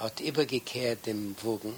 hat übergekehrt im Wogen